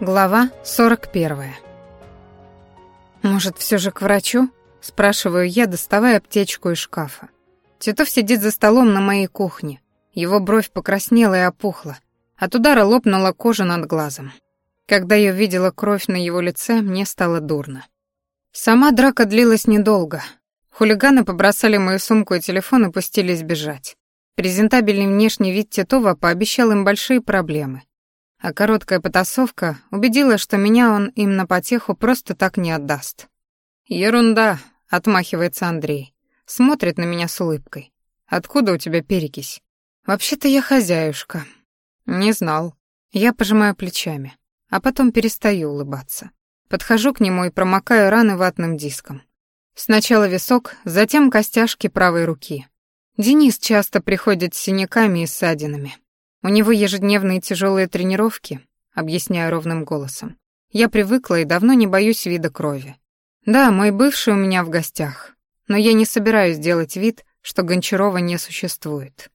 Глава 41. «Может, все же к врачу?» — спрашиваю я, доставая аптечку из шкафа. Титов сидит за столом на моей кухне. Его бровь покраснела и опухла. От удара лопнула кожа над глазом. Когда я увидела кровь на его лице, мне стало дурно. Сама драка длилась недолго. Хулиганы побросали мою сумку и телефон и пустились бежать. Презентабельный внешний вид Титова пообещал им большие проблемы. А короткая потасовка убедила, что меня он им на потеху просто так не отдаст. «Ерунда», — отмахивается Андрей. Смотрит на меня с улыбкой. «Откуда у тебя перекись?» «Вообще-то я хозяюшка». «Не знал». Я пожимаю плечами, а потом перестаю улыбаться. Подхожу к нему и промокаю раны ватным диском. Сначала висок, затем костяшки правой руки. Денис часто приходит с синяками и ссадинами. У него ежедневные тяжелые тренировки, объясняю ровным голосом. Я привыкла и давно не боюсь вида крови. Да, мой бывший у меня в гостях, но я не собираюсь делать вид, что Гончарова не существует.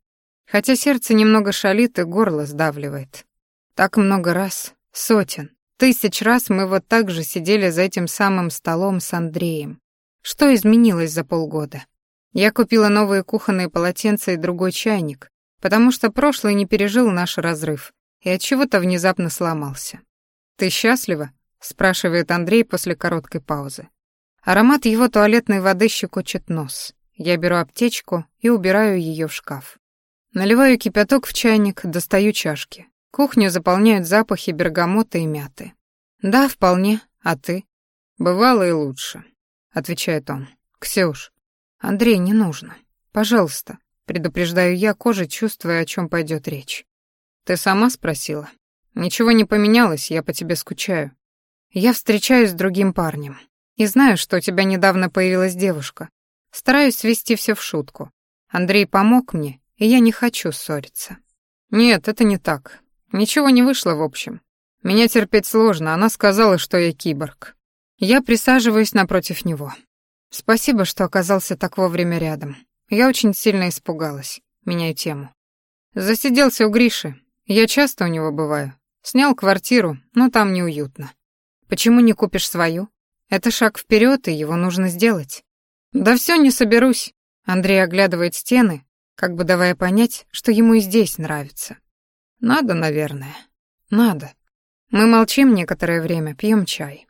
Хотя сердце немного шалит и горло сдавливает. Так много раз, сотен, тысяч раз мы вот так же сидели за этим самым столом с Андреем. Что изменилось за полгода? Я купила новые кухонные полотенца и другой чайник, потому что прошлый не пережил наш разрыв и от чего-то внезапно сломался. Ты счастлива? спрашивает Андрей после короткой паузы. Аромат его туалетной воды щекочет нос. Я беру аптечку и убираю ее в шкаф. Наливаю кипяток в чайник, достаю чашки. Кухню заполняют запахи бергамота и мяты. Да, вполне. А ты? Бывало и лучше, отвечает он. Ксюш, Андрей, не нужно. Пожалуйста, Предупреждаю я кожей, чувствуя, о чем пойдет речь. Ты сама спросила. Ничего не поменялось, я по тебе скучаю. Я встречаюсь с другим парнем. И знаю, что у тебя недавно появилась девушка. Стараюсь свести все в шутку. Андрей помог мне, и я не хочу ссориться. Нет, это не так. Ничего не вышло в общем. Меня терпеть сложно, она сказала, что я киборг. Я присаживаюсь напротив него. Спасибо, что оказался так вовремя рядом. Я очень сильно испугалась. Меняю тему. Засиделся у Гриши. Я часто у него бываю. Снял квартиру, но там неуютно. Почему не купишь свою? Это шаг вперед, и его нужно сделать. Да все не соберусь. Андрей оглядывает стены, как бы давая понять, что ему и здесь нравится. Надо, наверное. Надо. Мы молчим некоторое время, пьем чай.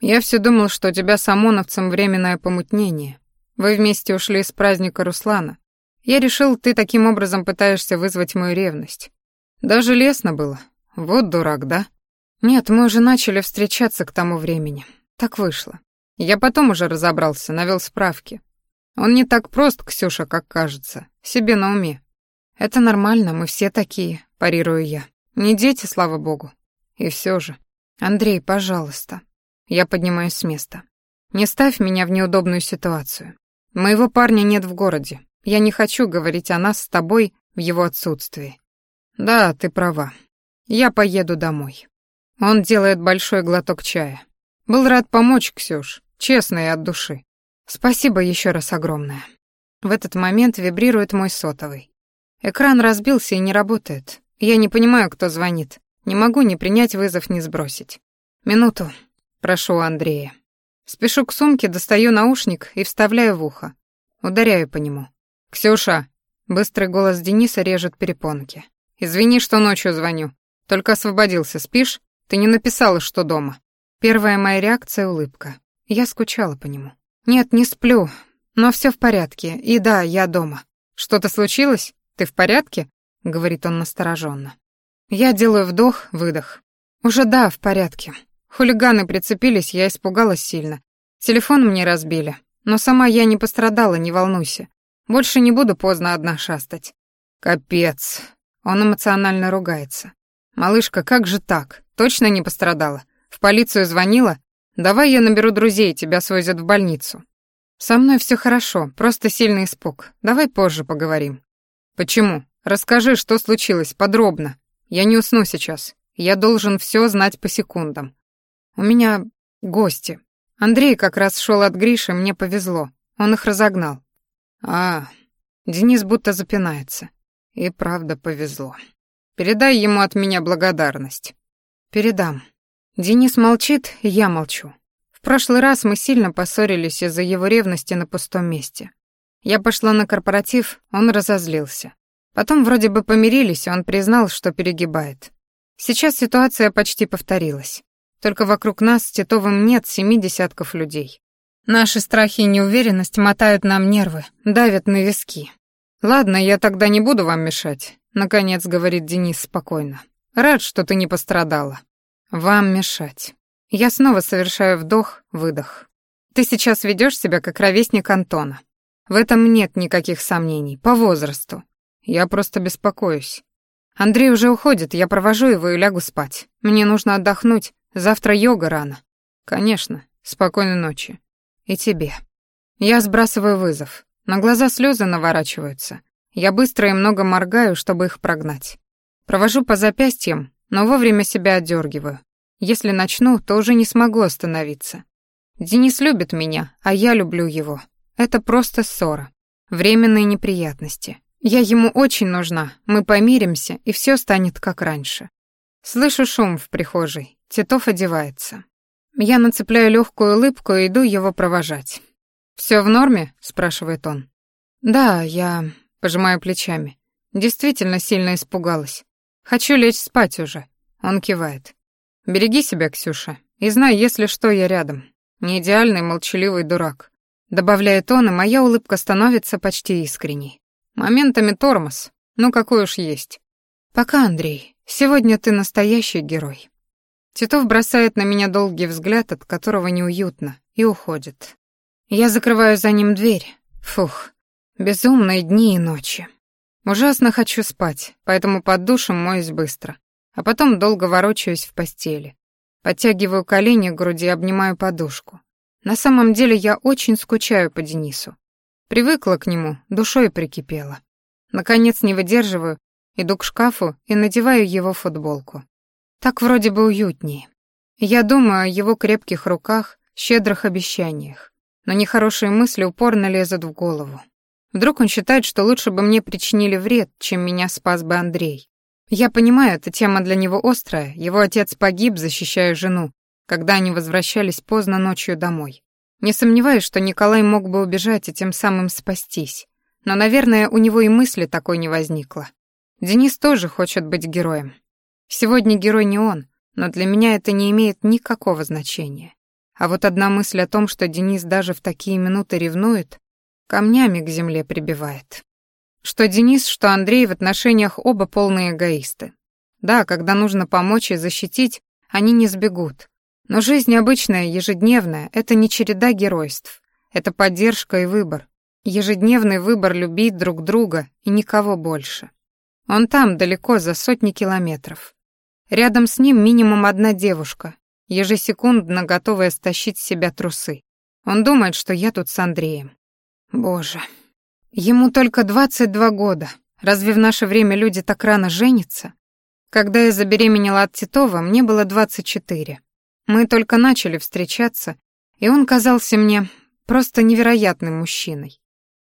Я все думал, что у тебя с ОМОНовцем временное помутнение. Вы вместе ушли с праздника Руслана. Я решил, ты таким образом пытаешься вызвать мою ревность. Даже лестно было. Вот дурак, да? Нет, мы уже начали встречаться к тому времени. Так вышло. Я потом уже разобрался, навел справки. Он не так прост, Ксюша, как кажется. Себе на уме. Это нормально, мы все такие, парирую я. Не дети, слава богу. И все же. Андрей, пожалуйста. Я поднимаюсь с места. Не ставь меня в неудобную ситуацию. Моего парня нет в городе. Я не хочу говорить о нас с тобой в его отсутствии. Да, ты права. Я поеду домой. Он делает большой глоток чая. Был рад помочь, Ксюш, честно и от души. Спасибо еще раз огромное. В этот момент вибрирует мой сотовый. Экран разбился и не работает. Я не понимаю, кто звонит. Не могу ни принять вызов, ни сбросить. Минуту, прошу Андрея. Спешу к сумке, достаю наушник и вставляю в ухо. Ударяю по нему. «Ксюша!» Быстрый голос Дениса режет перепонки. «Извини, что ночью звоню. Только освободился. Спишь? Ты не написала, что дома». Первая моя реакция — улыбка. Я скучала по нему. «Нет, не сплю. Но все в порядке. И да, я дома». «Что-то случилось? Ты в порядке?» — говорит он настороженно. Я делаю вдох, выдох. «Уже да, в порядке. Хулиганы прицепились, я испугалась сильно. Телефон мне разбили. Но сама я не пострадала, не волнуйся. Больше не буду поздно одна шастать. Капец. Он эмоционально ругается. Малышка, как же так? Точно не пострадала? В полицию звонила? Давай я наберу друзей, тебя свозят в больницу. Со мной все хорошо, просто сильный испуг. Давай позже поговорим. Почему? Расскажи, что случилось, подробно. Я не усну сейчас. Я должен все знать по секундам. У меня гости. Андрей как раз шел от Гриши, мне повезло. Он их разогнал. А, Денис будто запинается. И правда повезло. Передай ему от меня благодарность. Передам. Денис молчит, и я молчу. В прошлый раз мы сильно поссорились из-за его ревности на пустом месте. Я пошла на корпоратив, он разозлился. Потом вроде бы помирились, он признал, что перегибает. Сейчас ситуация почти повторилась. Только вокруг нас с Титовым нет семи десятков людей. Наши страхи и неуверенность мотают нам нервы, давят на виски. «Ладно, я тогда не буду вам мешать», — наконец говорит Денис спокойно. «Рад, что ты не пострадала». «Вам мешать». Я снова совершаю вдох, выдох. Ты сейчас ведешь себя как ровесник Антона. В этом нет никаких сомнений, по возрасту. Я просто беспокоюсь. Андрей уже уходит, я провожу его и лягу спать. Мне нужно отдохнуть, завтра йога рано. Конечно, спокойной ночи. И тебе. Я сбрасываю вызов. На глаза слезы наворачиваются. Я быстро и много моргаю, чтобы их прогнать. Провожу по запястьям, но вовремя себя отдергиваю. Если начну, то уже не смогу остановиться. Денис любит меня, а я люблю его. Это просто ссора. Временные неприятности. Я ему очень нужна, мы помиримся, и все станет как раньше. Слышу шум в прихожей. Титов одевается. Я нацепляю легкую улыбку и иду его провожать. Все в норме?» — спрашивает он. «Да, я...» — пожимаю плечами. Действительно сильно испугалась. «Хочу лечь спать уже». Он кивает. «Береги себя, Ксюша, и знай, если что, я рядом. Не идеальный молчаливый дурак. Добавляет он, и моя улыбка становится почти искренней. Моментами тормоз, ну какой уж есть. Пока, Андрей, сегодня ты настоящий герой. Титов бросает на меня долгий взгляд, от которого неуютно, и уходит. Я закрываю за ним дверь. Фух, безумные дни и ночи. Ужасно хочу спать, поэтому под душем моюсь быстро, а потом долго ворочаюсь в постели. Подтягиваю колени к груди, обнимаю подушку. На самом деле я очень скучаю по Денису. Привыкла к нему, душой прикипела. Наконец не выдерживаю, иду к шкафу и надеваю его футболку. Так вроде бы уютнее. Я думаю о его крепких руках, щедрых обещаниях. Но нехорошие мысли упорно лезут в голову. Вдруг он считает, что лучше бы мне причинили вред, чем меня спас бы Андрей. Я понимаю, эта тема для него острая, его отец погиб, защищая жену, когда они возвращались поздно ночью домой. Не сомневаюсь, что Николай мог бы убежать и тем самым спастись. Но, наверное, у него и мысли такой не возникло. Денис тоже хочет быть героем. Сегодня герой не он, но для меня это не имеет никакого значения. А вот одна мысль о том, что Денис даже в такие минуты ревнует, камнями к земле прибивает. Что Денис, что Андрей в отношениях оба полные эгоисты. Да, когда нужно помочь и защитить, они не сбегут, но жизнь обычная, ежедневная — это не череда геройств. Это поддержка и выбор. Ежедневный выбор любить друг друга и никого больше. Он там, далеко, за сотни километров. Рядом с ним минимум одна девушка, ежесекундно готовая стащить с себя трусы. Он думает, что я тут с Андреем. Боже. Ему только 22 года. Разве в наше время люди так рано женятся? Когда я забеременела от Титова, мне было 24. Мы только начали встречаться, и он казался мне просто невероятным мужчиной.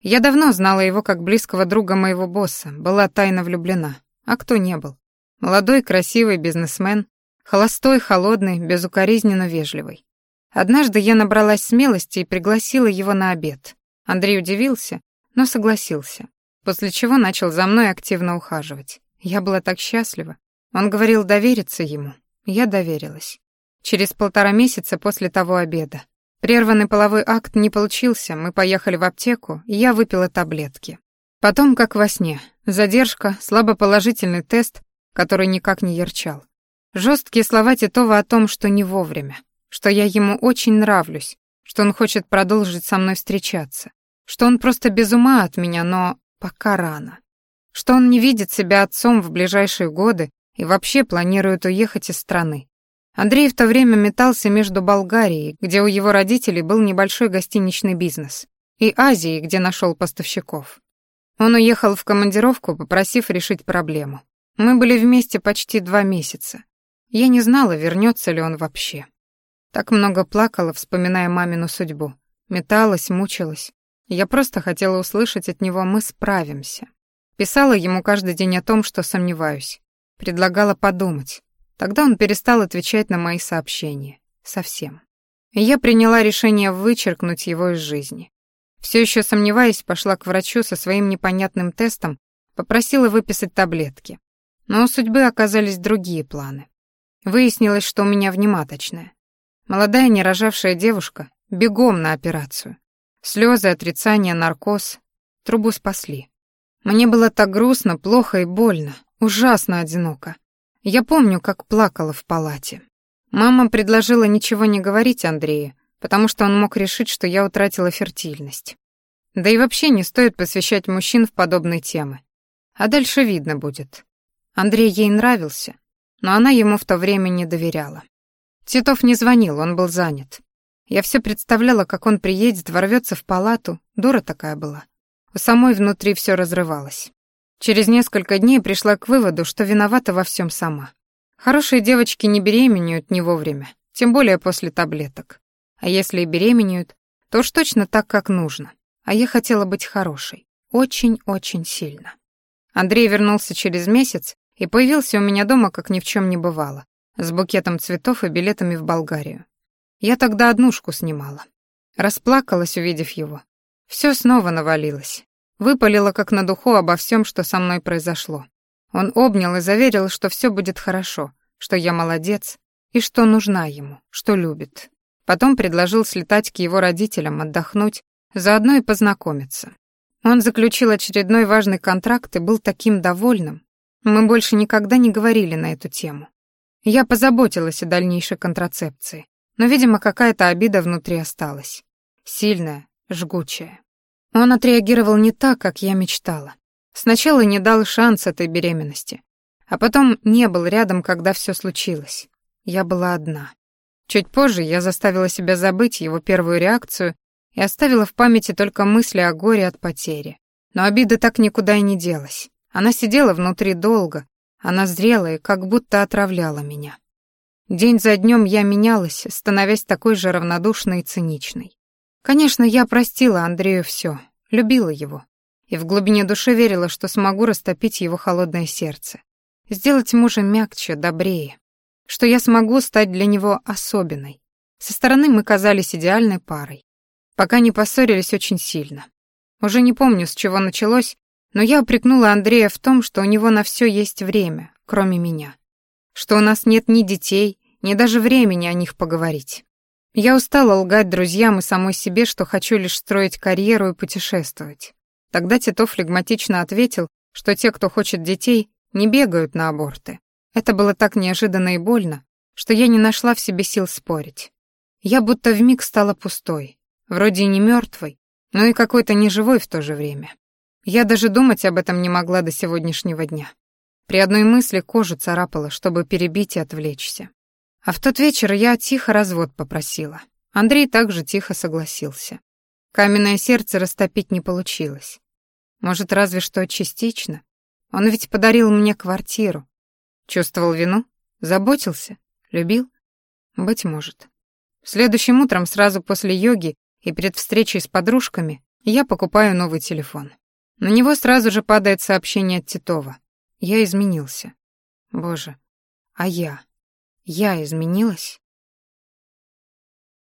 Я давно знала его как близкого друга моего босса, была тайно влюблена. А кто не был? Молодой, красивый бизнесмен, холостой, холодный, безукоризненно вежливый. Однажды я набралась смелости и пригласила его на обед. Андрей удивился, но согласился, после чего начал за мной активно ухаживать. Я была так счастлива. Он говорил довериться ему. Я доверилась. Через полтора месяца после того обеда. Прерванный половой акт не получился, мы поехали в аптеку, и я выпила таблетки. Потом, как во сне, задержка, слабоположительный тест, который никак не ярчал. Жесткие слова Титова о том, что не вовремя, что я ему очень нравлюсь, что он хочет продолжить со мной встречаться, что он просто без ума от меня, но пока рано, что он не видит себя отцом в ближайшие годы и вообще планирует уехать из страны, Андрей в то время метался между Болгарией, где у его родителей был небольшой гостиничный бизнес, и Азией, где нашел поставщиков. Он уехал в командировку, попросив решить проблему. Мы были вместе почти два месяца. Я не знала, вернется ли он вообще. Так много плакала, вспоминая мамину судьбу. Металась, мучилась. Я просто хотела услышать от него «мы справимся». Писала ему каждый день о том, что сомневаюсь. Предлагала подумать. Тогда он перестал отвечать на мои сообщения. Совсем. И я приняла решение вычеркнуть его из жизни. Все еще сомневаясь, пошла к врачу со своим непонятным тестом, попросила выписать таблетки. Но у судьбы оказались другие планы. Выяснилось, что у меня внематочная. Молодая нерожавшая девушка, бегом на операцию. Слезы, отрицание, наркоз. Трубу спасли. Мне было так грустно, плохо и больно, ужасно одиноко. Я помню, как плакала в палате. Мама предложила ничего не говорить Андрею, потому что он мог решить, что я утратила фертильность. Да и вообще не стоит посвящать мужчин в подобные темы. А дальше видно будет. Андрей ей нравился, но она ему в то время не доверяла. Титов не звонил, он был занят. Я все представляла, как он приедет, ворвется в палату, дура такая была. У самой внутри все разрывалось. Через несколько дней пришла к выводу, что виновата во всем сама. Хорошие девочки не беременеют не вовремя, тем более после таблеток. А если и беременеют, то уж точно так, как нужно. А я хотела быть хорошей. Очень-очень сильно. Андрей вернулся через месяц и появился у меня дома, как ни в чем не бывало, с букетом цветов и билетами в Болгарию. Я тогда однушку снимала. Расплакалась, увидев его. Все снова навалилось. Выпалила как на духу обо всем, что со мной произошло. Он обнял и заверил, что все будет хорошо, что я молодец и что нужна ему, что любит. Потом предложил слетать к его родителям, отдохнуть, заодно и познакомиться. Он заключил очередной важный контракт и был таким довольным. Мы больше никогда не говорили на эту тему. Я позаботилась о дальнейшей контрацепции, но, видимо, какая-то обида внутри осталась. Сильная, жгучая. Он отреагировал не так, как я мечтала. Сначала не дал шанс этой беременности, а потом не был рядом, когда все случилось. Я была одна. Чуть позже я заставила себя забыть его первую реакцию и оставила в памяти только мысли о горе от потери. Но обида так никуда и не делась. Она сидела внутри долго, она зрела и как будто отравляла меня. День за днем я менялась, становясь такой же равнодушной и циничной. Конечно, я простила Андрею все, любила его. И в глубине души верила, что смогу растопить его холодное сердце. Сделать мужа мягче, добрее что я смогу стать для него особенной. Со стороны мы казались идеальной парой. Пока не поссорились очень сильно. Уже не помню, с чего началось, но я упрекнула Андрея в том, что у него на все есть время, кроме меня. Что у нас нет ни детей, ни даже времени о них поговорить. Я устала лгать друзьям и самой себе, что хочу лишь строить карьеру и путешествовать. Тогда Титов флегматично ответил, что те, кто хочет детей, не бегают на аборты. Это было так неожиданно и больно, что я не нашла в себе сил спорить. Я будто вмиг стала пустой, вроде и не мертвой, но и какой-то неживой в то же время. Я даже думать об этом не могла до сегодняшнего дня. При одной мысли кожу царапала, чтобы перебить и отвлечься. А в тот вечер я тихо развод попросила. Андрей также тихо согласился. Каменное сердце растопить не получилось. Может, разве что частично. Он ведь подарил мне квартиру, Чувствовал вину? Заботился? Любил? Быть может. Следующим утром, сразу после йоги и перед встречей с подружками, я покупаю новый телефон. На него сразу же падает сообщение от Титова. Я изменился. Боже, а я? Я изменилась?